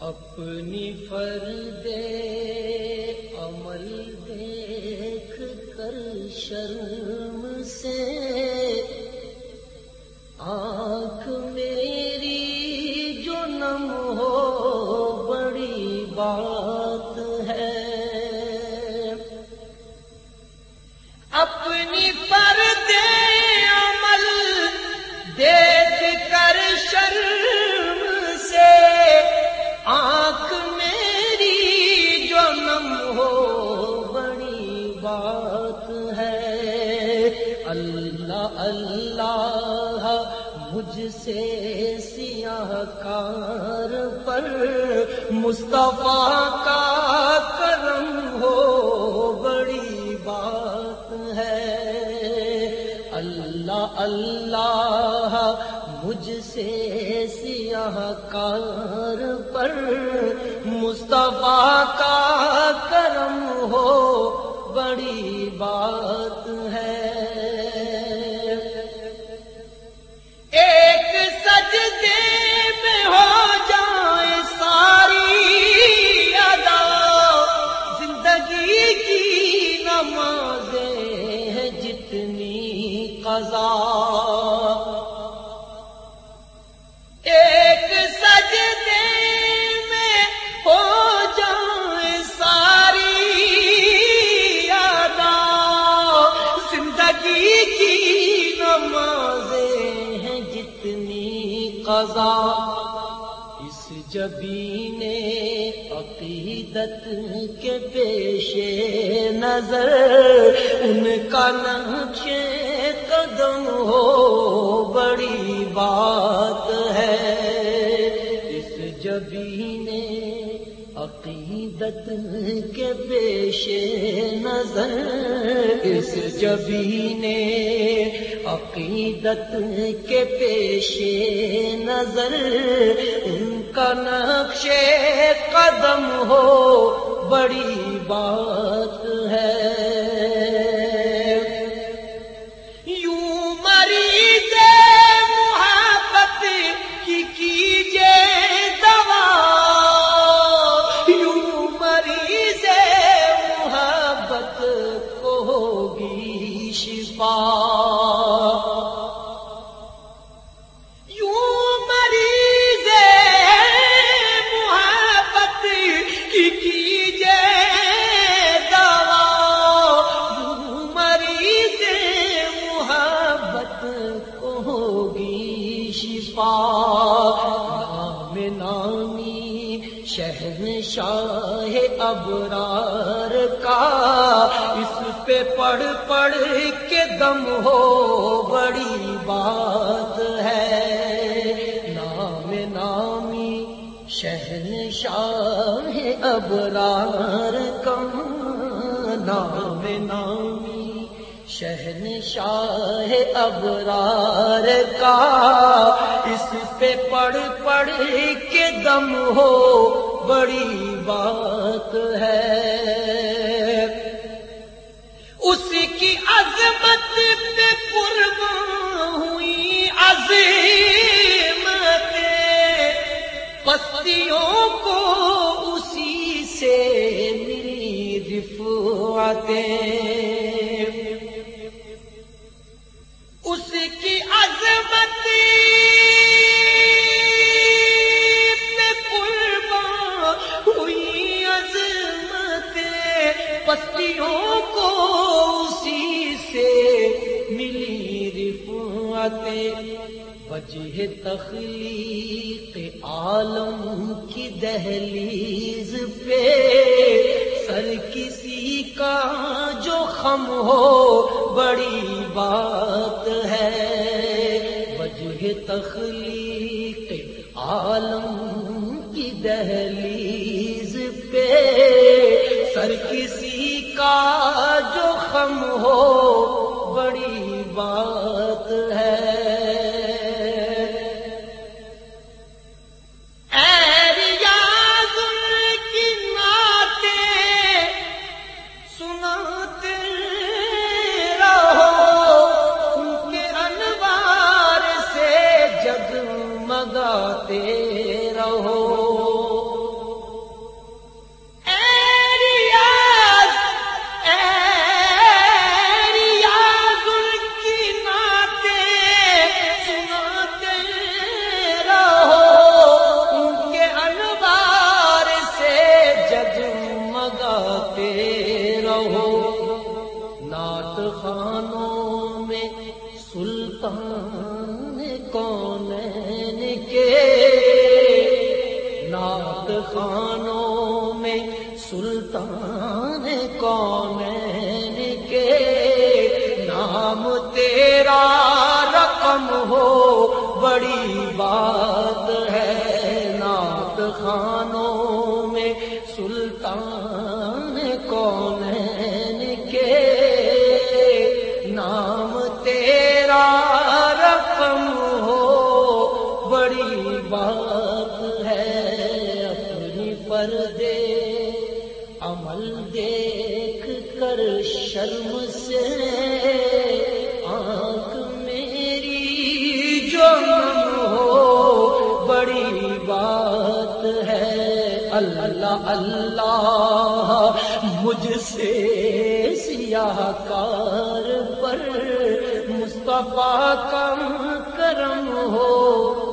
اپنی فرد عمل دیکھ کر شرم سے آنکھ میں بات ہے۔ اللہ اللہ مجھ سے سیاہ کار پر مصطفیٰ کا کرم ہو، بڑی بات ہے۔ اللہ اللہ مجھ سے سیاہ کار پر مصطفیٰ کا ہیں جتنی قضا۔ اس جبین عقیدت کے پیش نظر، ان کا نقش قدم ہو، بڑی بات ہے۔ اس جبین عقیدت کے پیش نظر اس جبین عقیدت کے پیش نظر ان کا نقش قدم ہو ہوگی شفا نامی شہن شاہ ابرار کا اس پہ پڑھ پڑھ کے دم ہو بڑی بات ہے نام نامی شہن شاہ ابرار کا نام نامی شہن شاہ ابرار کا اس پہ پڑھ پڑھ کے دم ہو، بڑی بات ہے۔ اس کی عظمت پہ قربان ہوئی عظمت پستیوں کو اسی سے ملی رفعتیں۔ عظمت کو اسی سے ملی رفعت وجہ تخلیق عالم کی دہلیز پہ سر کسی کا جو خم ہو بڑی بات تخلیق عالم حسین کے نات خانوں میں سلطان کر شرم سے آنکھ میری جو نم ہو، بڑی بات ہے۔ اللہ اللہ، مجھ سے سیاہ کار پر مصطفیٰ کم کرم ہو۔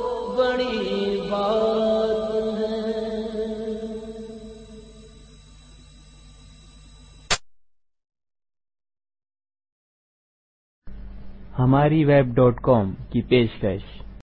ہماری ویب ڈاٹ کام کی پیشکش۔